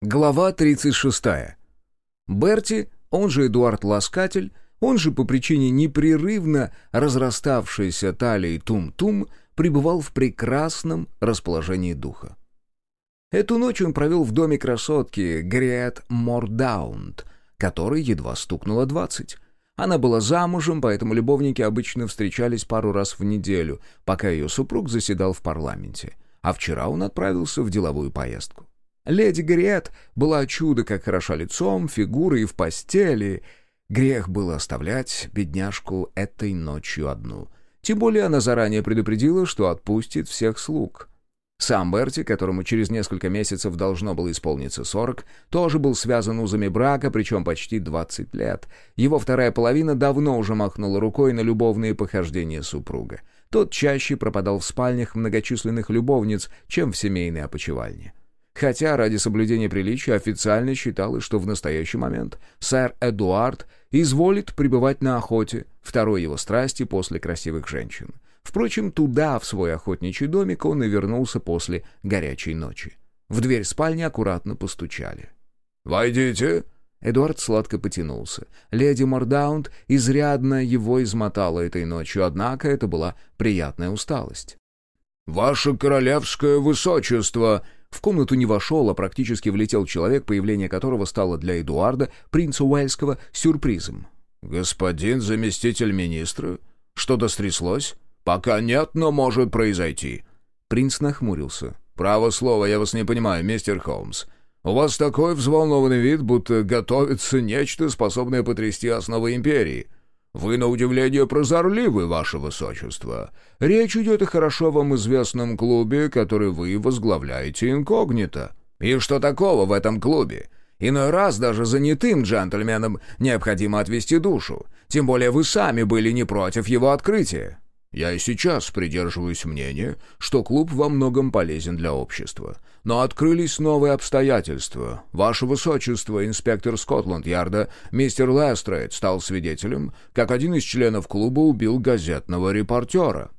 Глава 36. Берти, он же Эдуард Ласкатель, он же по причине непрерывно разраставшейся талии Тум-Тум, пребывал в прекрасном расположении духа. Эту ночь он провел в доме красотки Грет Мордаунд, которой едва стукнуло двадцать. Она была замужем, поэтому любовники обычно встречались пару раз в неделю, пока ее супруг заседал в парламенте, а вчера он отправился в деловую поездку. Леди Гриет была чудо как хороша лицом, фигурой и в постели. Грех было оставлять бедняжку этой ночью одну. Тем более она заранее предупредила, что отпустит всех слуг. Сам Берти, которому через несколько месяцев должно было исполниться сорок, тоже был связан узами брака, причем почти двадцать лет. Его вторая половина давно уже махнула рукой на любовные похождения супруга. Тот чаще пропадал в спальнях многочисленных любовниц, чем в семейной опочивальне хотя ради соблюдения приличия официально считалось, что в настоящий момент сэр Эдуард изволит пребывать на охоте, второй его страсти после красивых женщин. Впрочем, туда, в свой охотничий домик, он и вернулся после горячей ночи. В дверь спальни аккуратно постучали. «Войдите!» Эдуард сладко потянулся. Леди Мордаунд изрядно его измотала этой ночью, однако это была приятная усталость. «Ваше королевское высочество!» В комнату не вошел, а практически влетел человек, появление которого стало для Эдуарда, принца Уэльского, сюрпризом. «Господин заместитель министра? Что-то стряслось? Пока нет, но может произойти». Принц нахмурился. «Право слово, я вас не понимаю, мистер Холмс. У вас такой взволнованный вид, будто готовится нечто, способное потрясти основы империи». «Вы, на удивление, прозорливы, ваше высочество. Речь идет о хорошо вам известном клубе, который вы возглавляете инкогнито». «И что такого в этом клубе? Иной раз даже занятым джентльменам необходимо отвести душу. Тем более вы сами были не против его открытия». Я и сейчас придерживаюсь мнения, что клуб во многом полезен для общества. Но открылись новые обстоятельства. Ваше Высочество, инспектор Скотланд-Ярда, мистер Лестрейд, стал свидетелем, как один из членов клуба убил газетного репортера.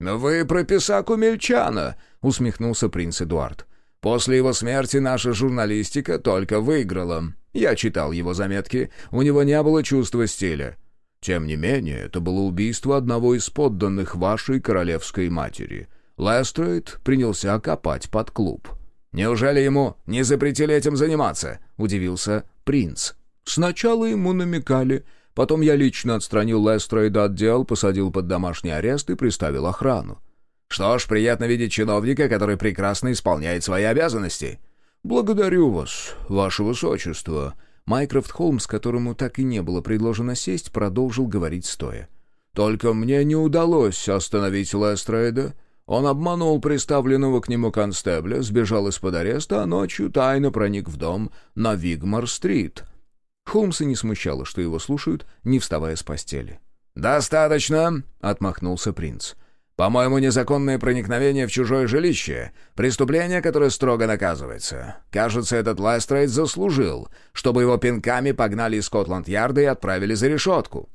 «Вы про писаку Мельчана», — усмехнулся принц Эдуард. «После его смерти наша журналистика только выиграла. Я читал его заметки, у него не было чувства стиля». Тем не менее, это было убийство одного из подданных вашей королевской матери. Лестрейд принялся копать под клуб. «Неужели ему не запретили этим заниматься?» — удивился принц. «Сначала ему намекали, потом я лично отстранил Лестрейда от дел, посадил под домашний арест и приставил охрану. Что ж, приятно видеть чиновника, который прекрасно исполняет свои обязанности». «Благодарю вас, ваше высочество», Майкрофт Холмс, которому так и не было предложено сесть, продолжил говорить стоя. «Только мне не удалось остановить Лестрейда. Он обманул приставленного к нему констебля, сбежал из-под ареста, а ночью тайно проник в дом на Вигмар-стрит». Холмса не смущало, что его слушают, не вставая с постели. «Достаточно!» — отмахнулся принц. По-моему, незаконное проникновение в чужое жилище — преступление, которое строго наказывается. Кажется, этот Лестрейд заслужил, чтобы его пинками погнали из Скотланд-Ярда и отправили за решетку».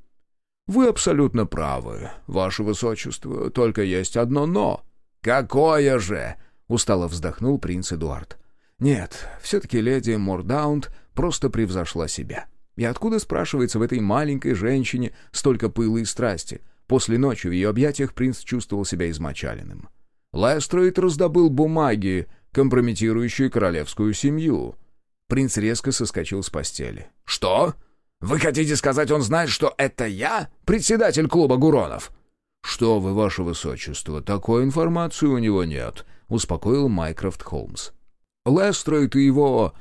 «Вы абсолютно правы, ваше высочество, только есть одно «но». «Какое же?» — устало вздохнул принц Эдуард. «Нет, все-таки леди Мордаунд просто превзошла себя. И откуда, спрашивается, в этой маленькой женщине столько пыла и страсти?» После ночи в ее объятиях принц чувствовал себя измочаленным. Лестрейд раздобыл бумаги, компрометирующие королевскую семью. Принц резко соскочил с постели. «Что? Вы хотите сказать, он знает, что это я, председатель клуба Гуронов?» «Что вы, ваше высочество, такой информации у него нет», — успокоил Майкрофт Холмс. «Лестрейд и его,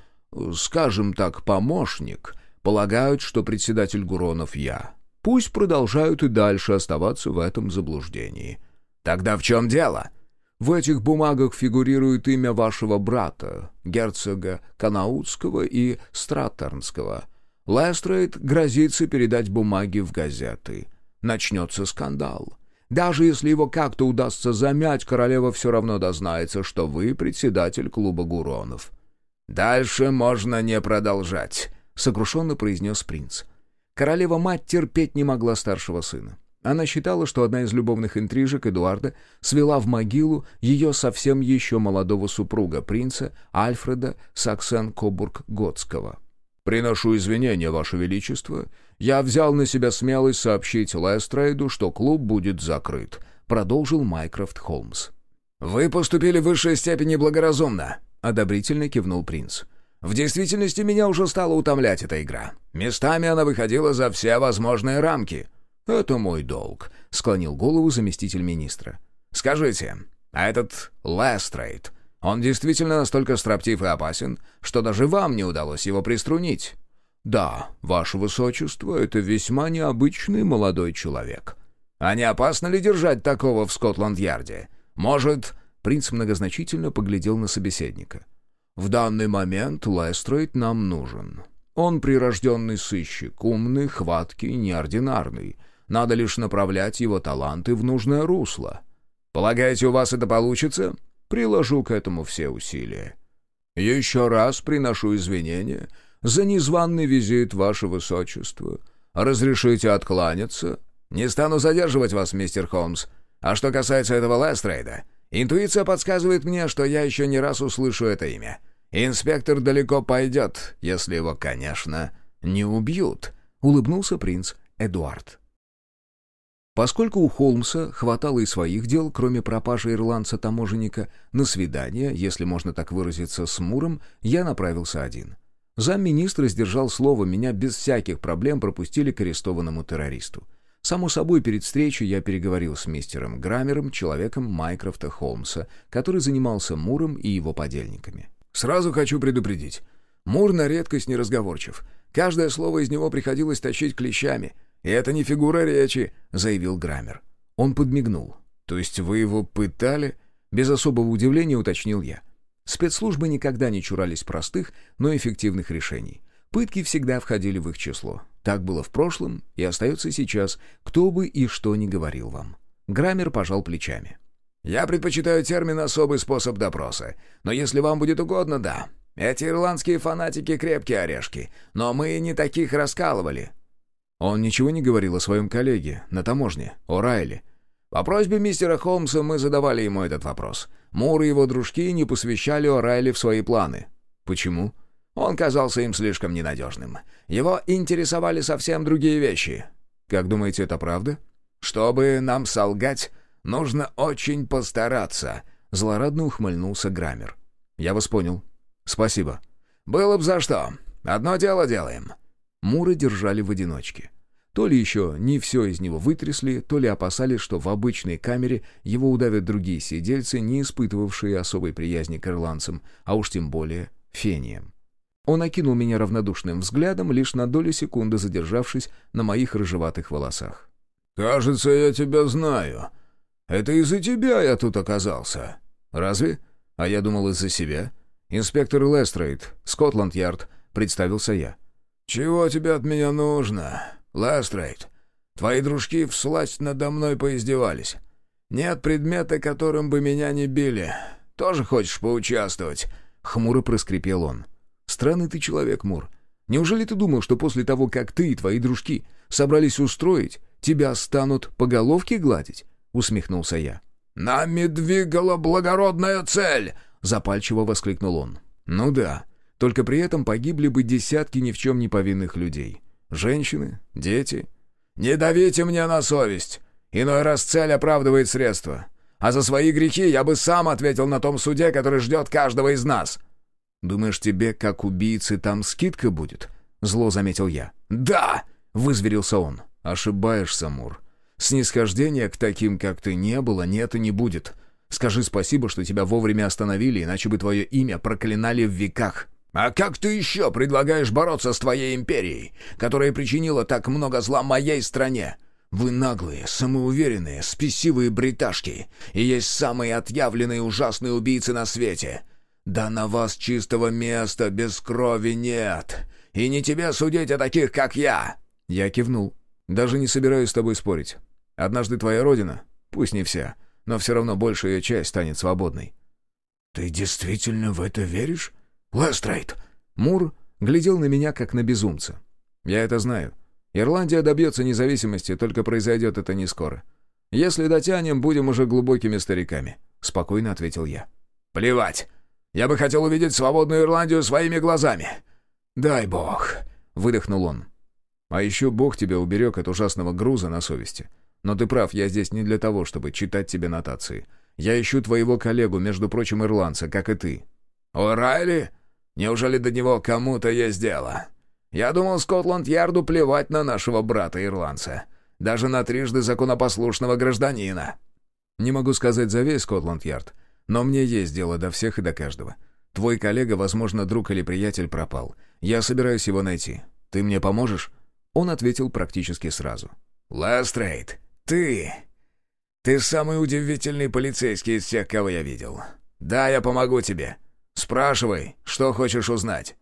скажем так, помощник полагают, что председатель Гуронов я. Пусть продолжают и дальше оставаться в этом заблуждении. Тогда в чем дело? В этих бумагах фигурирует имя вашего брата, герцога Канаутского и Стратернского. Лестрейд грозится передать бумаги в газеты. Начнется скандал. Даже если его как-то удастся замять, королева все равно дознается, что вы председатель клуба Гуронов. «Дальше можно не продолжать», — сокрушенно произнес принц. Королева-мать терпеть не могла старшего сына. Она считала, что одна из любовных интрижек Эдуарда свела в могилу ее совсем еще молодого супруга, принца Альфреда Саксен-Кобург-Готского. «Приношу извинения, Ваше Величество. Я взял на себя смелость сообщить Лестрейду, что клуб будет закрыт», — продолжил Майкрофт Холмс. «Вы поступили в высшей степени благоразумно», — одобрительно кивнул принц. «В действительности меня уже стала утомлять эта игра. Местами она выходила за все возможные рамки». «Это мой долг», — склонил голову заместитель министра. «Скажите, а этот Лестрейд, он действительно настолько строптив и опасен, что даже вам не удалось его приструнить?» «Да, ваше высочество, это весьма необычный молодой человек». «А не опасно ли держать такого в Скотланд-Ярде? Может...» Принц многозначительно поглядел на собеседника. «В данный момент Лестрейд нам нужен. Он прирожденный сыщик, умный, хваткий, неординарный. Надо лишь направлять его таланты в нужное русло. Полагаете, у вас это получится? Приложу к этому все усилия. Еще раз приношу извинения за незваный визит, ваше высочество. Разрешите откланяться? Не стану задерживать вас, мистер Холмс. А что касается этого Лестрейда, интуиция подсказывает мне, что я еще не раз услышу это имя. Инспектор далеко пойдет, если его, конечно, не убьют», — улыбнулся принц Эдуард. Поскольку у Холмса хватало и своих дел, кроме пропажи ирландца-таможенника, на свидание, если можно так выразиться, с Муром, я направился один. Замминистра сдержал слово, меня без всяких проблем пропустили к арестованному террористу. Само собой, перед встречей я переговорил с мистером Граммером, человеком Майкрофта Холмса, который занимался Муром и его подельниками. «Сразу хочу предупредить. Мур на редкость неразговорчив. Каждое слово из него приходилось тащить клещами — «И это не фигура речи», — заявил Граммер. Он подмигнул. «То есть вы его пытали?» Без особого удивления уточнил я. Спецслужбы никогда не чурались простых, но эффективных решений. Пытки всегда входили в их число. Так было в прошлом и остается сейчас, кто бы и что ни говорил вам. Граммер пожал плечами. «Я предпочитаю термин «особый способ допроса», но если вам будет угодно, да. Эти ирландские фанатики крепкие орешки, но мы не таких раскалывали. Он ничего не говорил о своем коллеге на таможне, о Райле. По просьбе мистера Холмса мы задавали ему этот вопрос. Мур и его дружки не посвящали О'Райли в свои планы. Почему? Он казался им слишком ненадежным. Его интересовали совсем другие вещи. Как думаете, это правда? Чтобы нам солгать, нужно очень постараться. Злорадно ухмыльнулся Граммер. Я вас понял. Спасибо. Было бы за что. Одно дело делаем. Мура держали в одиночке. То ли еще не все из него вытрясли, то ли опасались, что в обычной камере его удавят другие сидельцы, не испытывавшие особой приязни к ирландцам, а уж тем более фениям. Он окинул меня равнодушным взглядом, лишь на долю секунды задержавшись на моих рыжеватых волосах. «Кажется, я тебя знаю. Это из-за тебя я тут оказался». «Разве? А я думал, из-за себя. Инспектор Лестрейд, Скотланд-Ярд», — представился я. «Чего тебе от меня нужно, Ластрейд? Твои дружки всласть надо мной поиздевались. Нет предмета, которым бы меня не били. Тоже хочешь поучаствовать?» Хмуро проскрипел он. «Странный ты человек, Мур. Неужели ты думал, что после того, как ты и твои дружки собрались устроить, тебя станут по головке гладить?» Усмехнулся я. «Нами двигала благородная цель!» Запальчиво воскликнул он. «Ну да. Только при этом погибли бы десятки ни в чем не повинных людей. Женщины, дети. «Не давите мне на совесть! Иной раз цель оправдывает средства. А за свои грехи я бы сам ответил на том суде, который ждет каждого из нас». «Думаешь, тебе, как убийцы, там скидка будет?» — зло заметил я. «Да!» — вызверился он. «Ошибаешься, Мур. Снисхождения к таким, как ты, не было, нет и не будет. Скажи спасибо, что тебя вовремя остановили, иначе бы твое имя проклинали в веках». А как ты еще предлагаешь бороться с твоей империей, которая причинила так много зла моей стране? Вы наглые, самоуверенные, спесивые бриташки, и есть самые отъявленные ужасные убийцы на свете. Да на вас чистого места без крови нет, и не тебе судить о таких, как я!» Я кивнул. «Даже не собираюсь с тобой спорить. Однажды твоя родина, пусть не вся, но все равно большая часть станет свободной». «Ты действительно в это веришь?» «Лестрейд!» Мур глядел на меня, как на безумца. «Я это знаю. Ирландия добьется независимости, только произойдет это не скоро. Если дотянем, будем уже глубокими стариками», — спокойно ответил я. «Плевать. Я бы хотел увидеть свободную Ирландию своими глазами. Дай бог», — выдохнул он. «А еще бог тебя уберег от ужасного груза на совести. Но ты прав, я здесь не для того, чтобы читать тебе нотации. Я ищу твоего коллегу, между прочим, ирландца, как и ты». «О'Райли? Неужели до него кому-то есть дело? Я думал, Скотланд-Ярду плевать на нашего брата-ирландца. Даже на трижды законопослушного гражданина». «Не могу сказать за весь Скотланд-Ярд, но мне есть дело до всех и до каждого. Твой коллега, возможно, друг или приятель пропал. Я собираюсь его найти. Ты мне поможешь?» Он ответил практически сразу. «Лестрейд, ты... Ты самый удивительный полицейский из всех, кого я видел. Да, я помогу тебе. Спрашивай, что хочешь узнать».